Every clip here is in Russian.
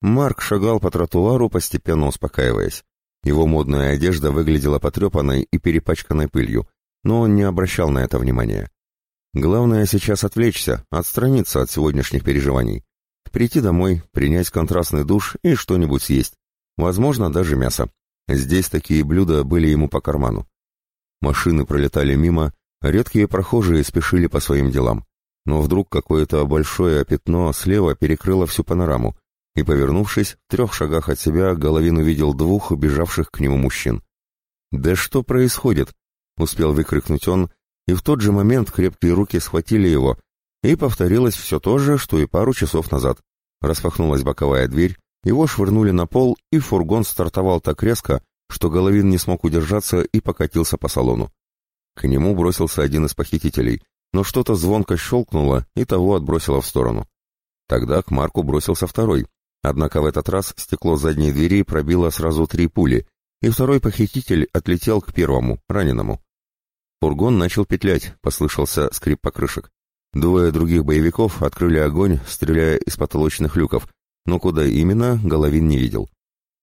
Марк шагал по тротуару, постепенно успокаиваясь. Его модная одежда выглядела потрепанной и перепачканной пылью, но он не обращал на это внимания. Главное сейчас отвлечься, отстраниться от сегодняшних переживаний. Прийти домой, принять контрастный душ и что-нибудь съесть. Возможно, даже мясо. Здесь такие блюда были ему по карману. Машины пролетали мимо, редкие прохожие спешили по своим делам. Но вдруг какое-то большое пятно слева перекрыло всю панораму, и, повернувшись, в трех шагах от себя Головин увидел двух убежавших к нему мужчин. «Да что происходит?» — успел выкрикнуть он, и в тот же момент крепкие руки схватили его, и повторилось все то же, что и пару часов назад. Распахнулась боковая дверь, его швырнули на пол, и фургон стартовал так резко, что Головин не смог удержаться и покатился по салону. К нему бросился один из похитителей, но что-то звонко щелкнуло, и того отбросило в сторону. Тогда к Марку бросился второй, Однако в этот раз стекло задней двери пробило сразу три пули, и второй похититель отлетел к первому, раненому. Фургон начал петлять, послышался скрип покрышек. Двое других боевиков открыли огонь, стреляя из потолочных люков, но куда именно, Головин не видел.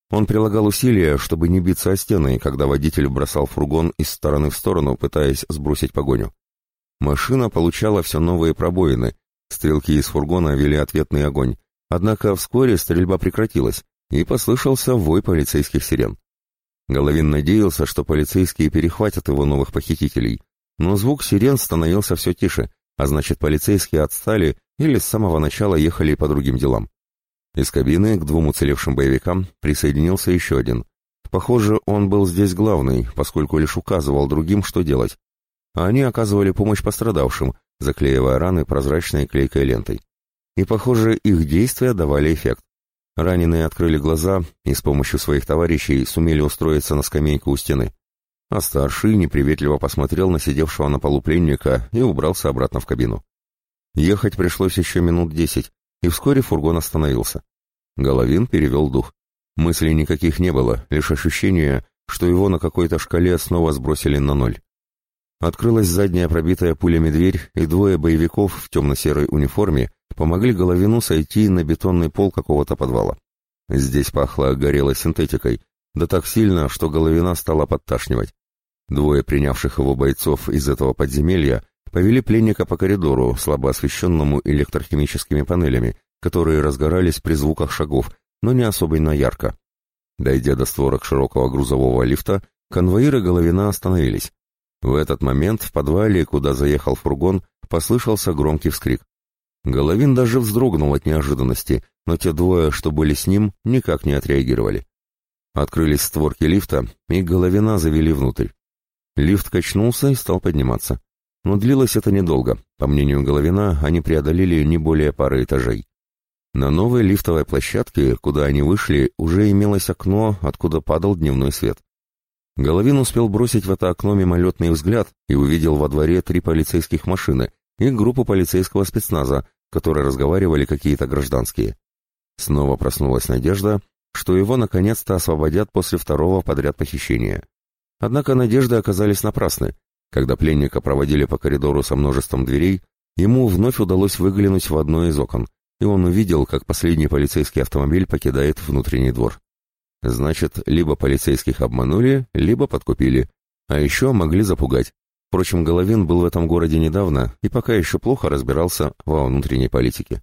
Он прилагал усилия, чтобы не биться о стены, когда водитель бросал фургон из стороны в сторону, пытаясь сбросить погоню. Машина получала все новые пробоины, стрелки из фургона вели ответный огонь, Однако вскоре стрельба прекратилась, и послышался вой полицейских сирен. Головин надеялся, что полицейские перехватят его новых похитителей, но звук сирен становился все тише, а значит полицейские отстали или с самого начала ехали по другим делам. Из кабины к двум уцелевшим боевикам присоединился еще один. Похоже, он был здесь главный, поскольку лишь указывал другим, что делать. А они оказывали помощь пострадавшим, заклеивая раны прозрачной клейкой лентой и, похоже, их действия давали эффект. Раненые открыли глаза и с помощью своих товарищей сумели устроиться на скамейку у стены. А старший неприветливо посмотрел на сидевшего на полу пленника и убрался обратно в кабину. Ехать пришлось еще минут десять, и вскоре фургон остановился. Головин перевел дух. Мыслей никаких не было, лишь ощущение, что его на какой-то шкале снова сбросили на ноль. Открылась задняя пробитая пулями дверь, и двое боевиков в темно-серой униформе помогли Головину сойти на бетонный пол какого-то подвала. Здесь пахло горелой синтетикой, да так сильно, что Головина стала подташнивать. Двое принявших его бойцов из этого подземелья повели пленника по коридору, слабо освещенному электрохимическими панелями, которые разгорались при звуках шагов, но не особенно ярко. Дойдя до створок широкого грузового лифта, конвоиры Головина остановились. В этот момент в подвале, куда заехал фургон, послышался громкий вскрик. Головин даже вздрогнул от неожиданности, но те двое, что были с ним, никак не отреагировали. Открылись створки лифта, и Головина завели внутрь. Лифт качнулся и стал подниматься. Но длилось это недолго. По мнению Головина, они преодолели не более пары этажей. На новой лифтовой площадке, куда они вышли, уже имелось окно, откуда падал дневной свет. Головин успел бросить в это окно мимолетный взгляд и увидел во дворе три полицейских машины и группу полицейского спецназа, которые разговаривали какие-то гражданские. Снова проснулась надежда, что его наконец-то освободят после второго подряд похищения. Однако надежды оказались напрасны. Когда пленника проводили по коридору со множеством дверей, ему вновь удалось выглянуть в одно из окон, и он увидел, как последний полицейский автомобиль покидает внутренний двор. Значит, либо полицейских обманули, либо подкупили, а еще могли запугать. Впрочем, Головин был в этом городе недавно и пока еще плохо разбирался во внутренней политике.